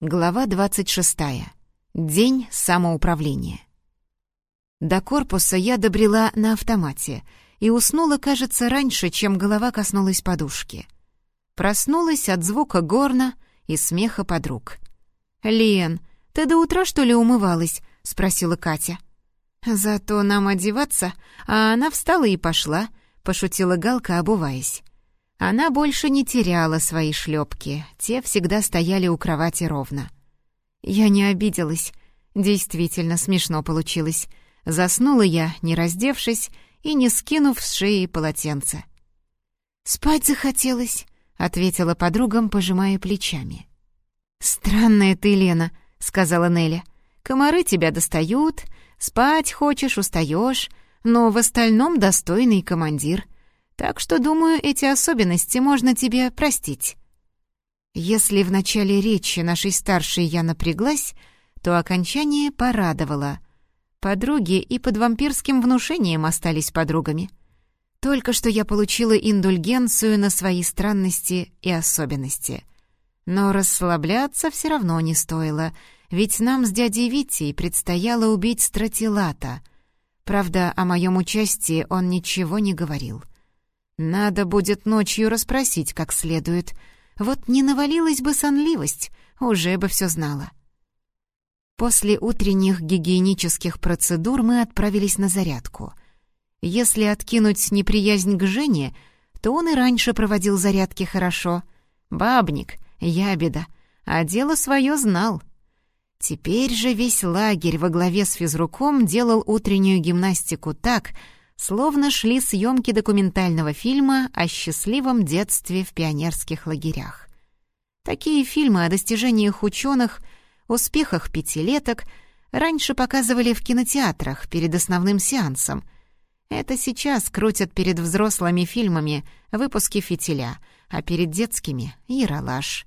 Глава 26. День самоуправления. До корпуса я добрела на автомате и уснула, кажется, раньше, чем голова коснулась подушки. Проснулась от звука горна и смеха подруг. «Лен, ты до утра, что ли, умывалась?» — спросила Катя. «Зато нам одеваться, а она встала и пошла», — пошутила Галка, обуваясь. Она больше не теряла свои шлепки, те всегда стояли у кровати ровно. Я не обиделась, действительно смешно получилось. Заснула я, не раздевшись и не скинув с шеи полотенце. «Спать захотелось», — ответила подругам, пожимая плечами. «Странная ты, Лена», — сказала Неля. «Комары тебя достают, спать хочешь, устаешь, но в остальном достойный командир». Так что, думаю, эти особенности можно тебе простить. Если в начале речи нашей старшей я напряглась, то окончание порадовало. Подруги и под вампирским внушением остались подругами. Только что я получила индульгенцию на свои странности и особенности. Но расслабляться все равно не стоило, ведь нам с дядей Витей предстояло убить Стратилата. Правда, о моем участии он ничего не говорил. Надо будет ночью расспросить как следует. Вот не навалилась бы сонливость, уже бы все знала. После утренних гигиенических процедур мы отправились на зарядку. Если откинуть неприязнь к Жене, то он и раньше проводил зарядки хорошо. Бабник, ябеда, а дело свое знал. Теперь же весь лагерь во главе с физруком делал утреннюю гимнастику так, словно шли съемки документального фильма о счастливом детстве в пионерских лагерях. Такие фильмы о достижениях ученых, успехах пятилеток раньше показывали в кинотеатрах перед основным сеансом. Это сейчас крутят перед взрослыми фильмами выпуски «Фитиля», а перед детскими — «Яралаш».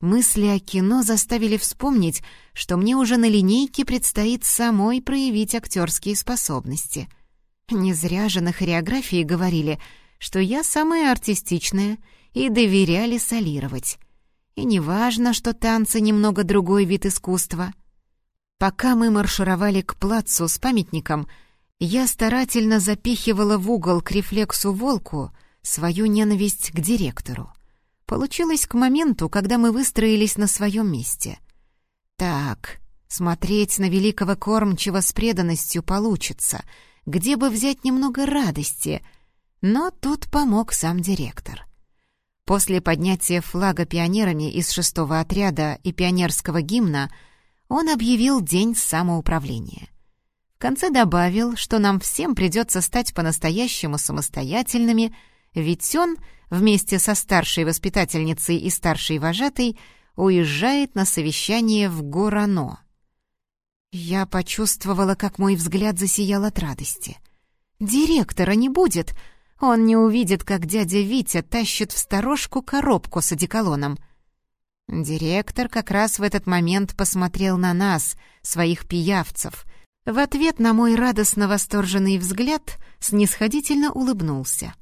Мысли о кино заставили вспомнить, что мне уже на линейке предстоит самой проявить актерские способности — не зря же на хореографии говорили, что я самая артистичная, и доверяли солировать. И не важно, что танцы немного другой вид искусства. Пока мы маршировали к плацу с памятником, я старательно запихивала в угол к рефлексу волку свою ненависть к директору. Получилось к моменту, когда мы выстроились на своем месте. Так, смотреть на великого кормчего с преданностью получится — где бы взять немного радости, но тут помог сам директор. После поднятия флага пионерами из шестого отряда и пионерского гимна он объявил День самоуправления. В конце добавил, что нам всем придется стать по-настоящему самостоятельными, ведь он вместе со старшей воспитательницей и старшей вожатой уезжает на совещание в Горано. Я почувствовала, как мой взгляд засиял от радости. «Директора не будет! Он не увидит, как дядя Витя тащит в сторожку коробку с одеколоном». Директор как раз в этот момент посмотрел на нас, своих пиявцев. В ответ на мой радостно восторженный взгляд снисходительно улыбнулся.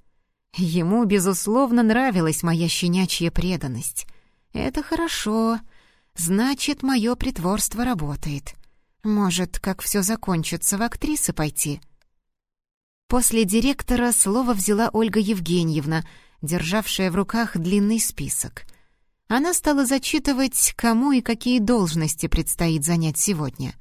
Ему, безусловно, нравилась моя щенячья преданность. «Это хорошо. Значит, мое притворство работает». Может, как все закончится, в актрисы пойти? После директора слово взяла Ольга Евгеньевна, державшая в руках длинный список. Она стала зачитывать, кому и какие должности предстоит занять сегодня.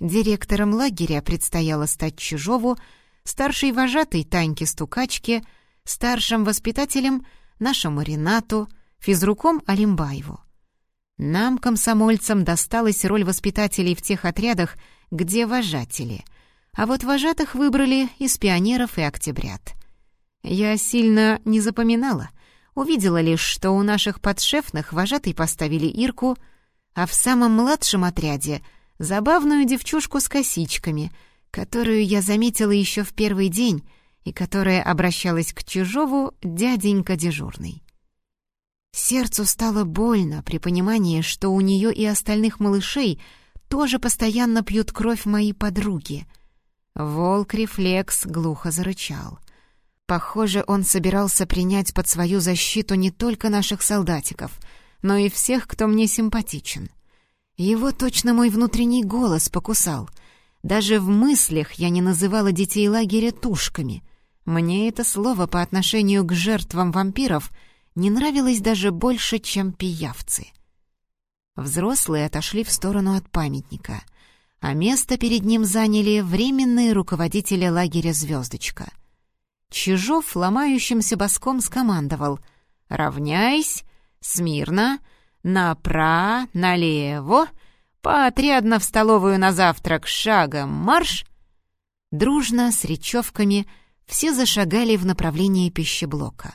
Директором лагеря предстояло стать Чужову, старшей вожатой Таньке Стукачке, старшим воспитателем нашему Ренату, физруком Алимбаеву. Нам, комсомольцам, досталась роль воспитателей в тех отрядах, где вожатели, а вот вожатых выбрали из пионеров и октябрят. Я сильно не запоминала, увидела лишь, что у наших подшефных вожатой поставили Ирку, а в самом младшем отряде — забавную девчушку с косичками, которую я заметила еще в первый день и которая обращалась к Чужову дяденька дежурный. Сердцу стало больно при понимании, что у нее и остальных малышей тоже постоянно пьют кровь мои подруги. Волк-рефлекс глухо зарычал. Похоже, он собирался принять под свою защиту не только наших солдатиков, но и всех, кто мне симпатичен. Его точно мой внутренний голос покусал. Даже в мыслях я не называла детей лагеря тушками. Мне это слово по отношению к жертвам вампиров не нравилось даже больше, чем пиявцы. Взрослые отошли в сторону от памятника, а место перед ним заняли временные руководители лагеря «Звездочка». Чижов ломающимся боском скомандовал «Равняйсь! Смирно! Напра, налево! Поотрядно в столовую на завтрак шагом марш!» Дружно, с речевками, все зашагали в направлении пищеблока.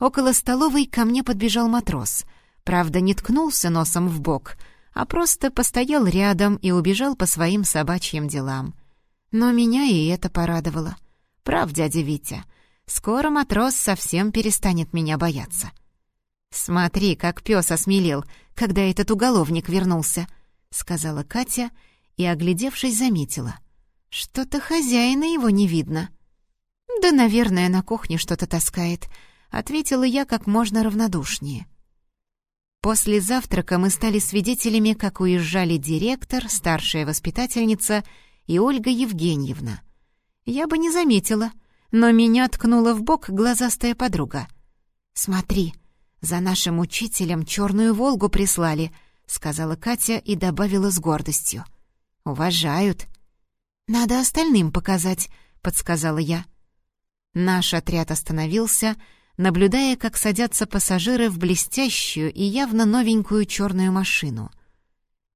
Около столовой ко мне подбежал матрос — Правда, не ткнулся носом в бок, а просто постоял рядом и убежал по своим собачьим делам. Но меня и это порадовало. Прав, дядя Витя, скоро матрос совсем перестанет меня бояться. «Смотри, как пес осмелел, когда этот уголовник вернулся», — сказала Катя и, оглядевшись, заметила. «Что-то хозяина его не видно». «Да, наверное, на кухне что-то таскает», — ответила я как можно равнодушнее. После завтрака мы стали свидетелями, как уезжали директор, старшая воспитательница и Ольга Евгеньевна. Я бы не заметила, но меня ткнула в бок глазастая подруга. «Смотри, за нашим учителем черную «Волгу» прислали», — сказала Катя и добавила с гордостью. «Уважают». «Надо остальным показать», — подсказала я. Наш отряд остановился — наблюдая, как садятся пассажиры в блестящую и явно новенькую черную машину.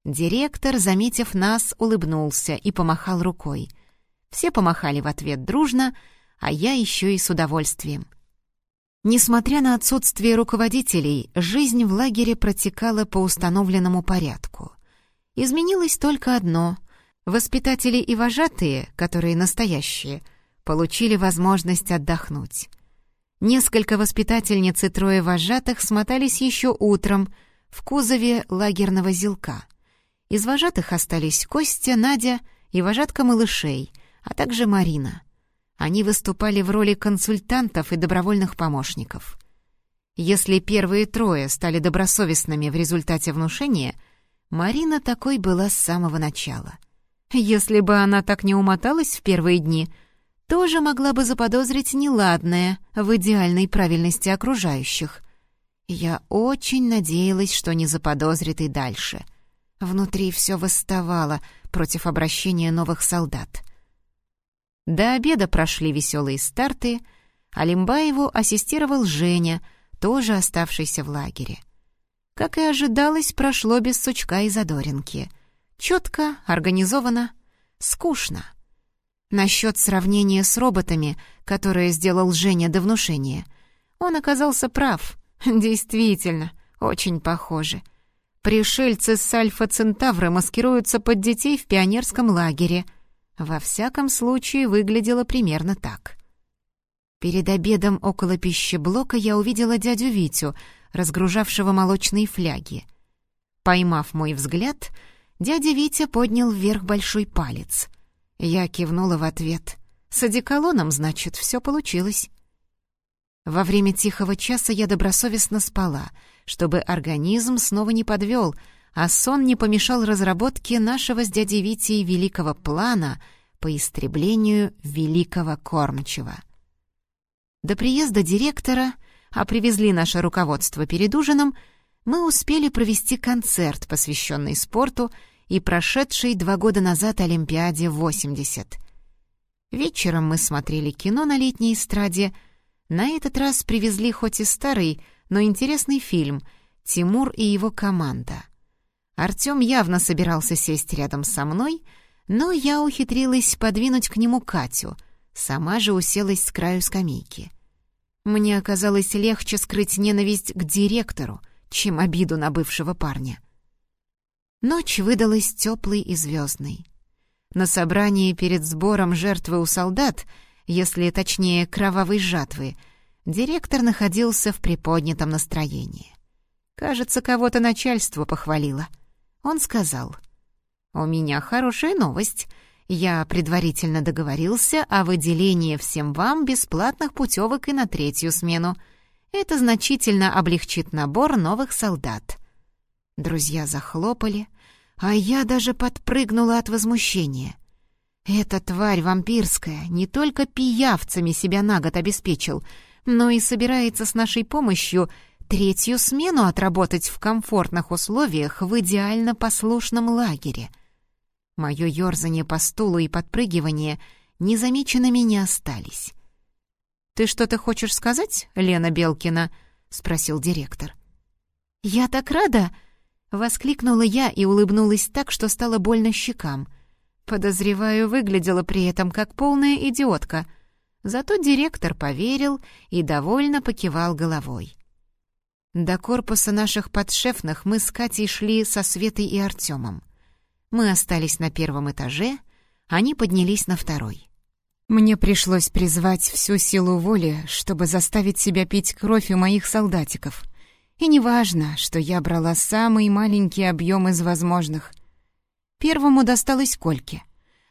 Директор, заметив нас, улыбнулся и помахал рукой. Все помахали в ответ дружно, а я еще и с удовольствием. Несмотря на отсутствие руководителей, жизнь в лагере протекала по установленному порядку. Изменилось только одно — воспитатели и вожатые, которые настоящие, получили возможность отдохнуть. Несколько воспитательниц и трое вожатых смотались еще утром в кузове лагерного зилка. Из вожатых остались Костя, Надя и вожатка малышей, а также Марина. Они выступали в роли консультантов и добровольных помощников. Если первые трое стали добросовестными в результате внушения, Марина такой была с самого начала. Если бы она так не умоталась в первые дни — тоже могла бы заподозрить неладное в идеальной правильности окружающих. Я очень надеялась, что не заподозрит и дальше. Внутри все восставало против обращения новых солдат. До обеда прошли веселые старты, а Лимбаеву ассистировал Женя, тоже оставшийся в лагере. Как и ожидалось, прошло без сучка и задоринки. Четко, организованно, скучно. Насчет сравнения с роботами, которое сделал Женя до внушения. Он оказался прав. Действительно, очень похожи. Пришельцы с Альфа-Центавра маскируются под детей в пионерском лагере. Во всяком случае, выглядело примерно так. Перед обедом около пищеблока я увидела дядю Витю, разгружавшего молочные фляги. Поймав мой взгляд, дядя Витя поднял вверх большой палец. Я кивнула в ответ. С одеколоном, значит, все получилось. Во время тихого часа я добросовестно спала, чтобы организм снова не подвел, а сон не помешал разработке нашего с дядей Витей великого плана по истреблению великого кормчего. До приезда директора, а привезли наше руководство перед ужином, мы успели провести концерт, посвященный спорту, и прошедшей два года назад Олимпиаде 80. Вечером мы смотрели кино на летней эстраде. На этот раз привезли хоть и старый, но интересный фильм «Тимур и его команда». Артём явно собирался сесть рядом со мной, но я ухитрилась подвинуть к нему Катю, сама же уселась с краю скамейки. Мне оказалось легче скрыть ненависть к директору, чем обиду на бывшего парня. Ночь выдалась теплой и звездной. На собрании перед сбором жертвы у солдат, если точнее кровавой жатвы, директор находился в приподнятом настроении. Кажется, кого-то начальство похвалило. Он сказал, «У меня хорошая новость. Я предварительно договорился о выделении всем вам бесплатных путевок и на третью смену. Это значительно облегчит набор новых солдат. Друзья захлопали, а я даже подпрыгнула от возмущения. Эта тварь вампирская не только пиявцами себя на год обеспечил, но и собирается с нашей помощью третью смену отработать в комфортных условиях в идеально послушном лагере. Мое ёрзание по стулу и подпрыгивание незамеченными не остались. «Ты что-то хочешь сказать, Лена Белкина?» — спросил директор. «Я так рада!» — воскликнула я и улыбнулась так, что стало больно щекам. Подозреваю, выглядела при этом как полная идиотка. Зато директор поверил и довольно покивал головой. До корпуса наших подшефных мы с Катей шли со Светой и Артемом. Мы остались на первом этаже, они поднялись на второй. Мне пришлось призвать всю силу воли, чтобы заставить себя пить кровь у моих солдатиков. И неважно, что я брала самый маленький объем из возможных. Первому досталось Кольке.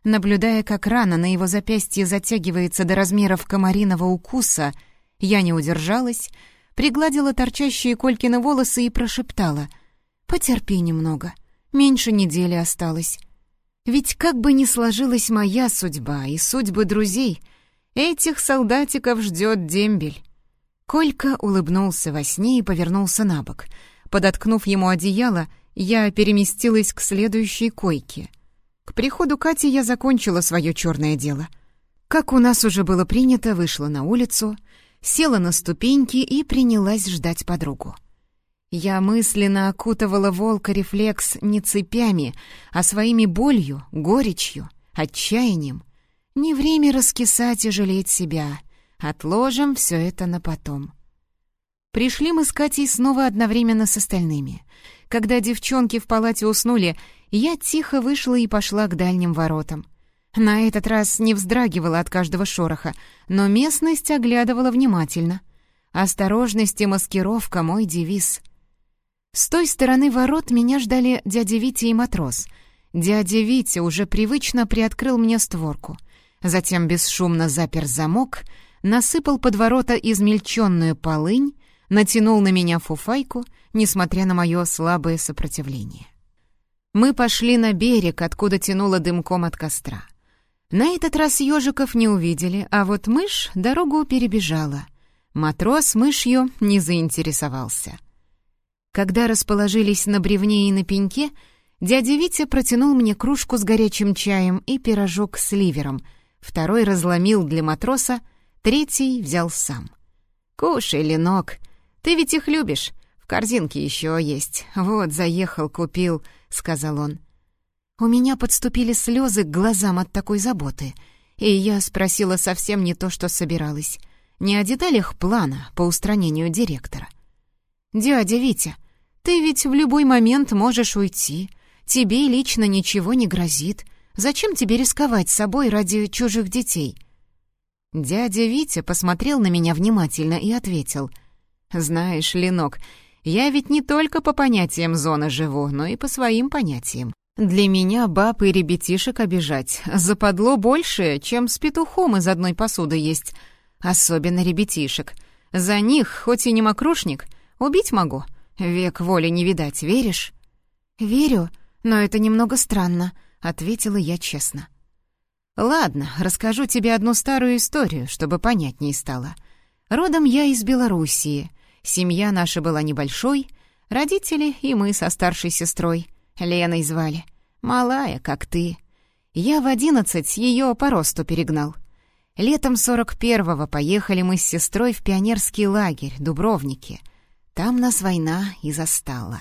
Наблюдая, как рана на его запястье затягивается до размеров комариного укуса, я не удержалась, пригладила торчащие Колькины волосы и прошептала «Потерпи немного, меньше недели осталось». Ведь как бы ни сложилась моя судьба и судьбы друзей, этих солдатиков ждет дембель. Колька улыбнулся во сне и повернулся на бок. Подоткнув ему одеяло, я переместилась к следующей койке. К приходу Кати я закончила свое черное дело. Как у нас уже было принято, вышла на улицу, села на ступеньки и принялась ждать подругу. Я мысленно окутывала волка рефлекс не цепями, а своими болью, горечью, отчаянием. Не время раскисать и жалеть себя. Отложим все это на потом. Пришли мы с Катей снова одновременно с остальными. Когда девчонки в палате уснули, я тихо вышла и пошла к дальним воротам. На этот раз не вздрагивала от каждого шороха, но местность оглядывала внимательно. Осторожность и маскировка — мой девиз — с той стороны ворот меня ждали дядя Витя и матрос. Дядя Витя уже привычно приоткрыл мне створку. Затем бесшумно запер замок, насыпал под ворота измельченную полынь, натянул на меня фуфайку, несмотря на мое слабое сопротивление. Мы пошли на берег, откуда тянуло дымком от костра. На этот раз ежиков не увидели, а вот мышь дорогу перебежала. Матрос мышью не заинтересовался. Когда расположились на бревне и на пеньке, дядя Витя протянул мне кружку с горячим чаем и пирожок с ливером. Второй разломил для матроса, третий взял сам. «Кушай, Ленок, ты ведь их любишь. В корзинке еще есть. Вот, заехал, купил», — сказал он. У меня подступили слезы к глазам от такой заботы, и я спросила совсем не то, что собиралась. Не о деталях плана по устранению директора. «Дядя Витя, ты ведь в любой момент можешь уйти. Тебе лично ничего не грозит. Зачем тебе рисковать собой ради чужих детей?» Дядя Витя посмотрел на меня внимательно и ответил. «Знаешь, Ленок, я ведь не только по понятиям зоны живу, но и по своим понятиям. Для меня баб и ребятишек обижать западло больше, чем с петухом из одной посуды есть. Особенно ребятишек. За них, хоть и не мокрушник, убить могу. «Век воли не видать, веришь?» «Верю, но это немного странно», — ответила я честно. «Ладно, расскажу тебе одну старую историю, чтобы понятнее стало. Родом я из Белоруссии. Семья наша была небольшой, родители и мы со старшей сестрой. Леной звали. Малая, как ты. Я в одиннадцать ее по росту перегнал. Летом сорок первого поехали мы с сестрой в пионерский лагерь, Дубровники — там нас война и застала.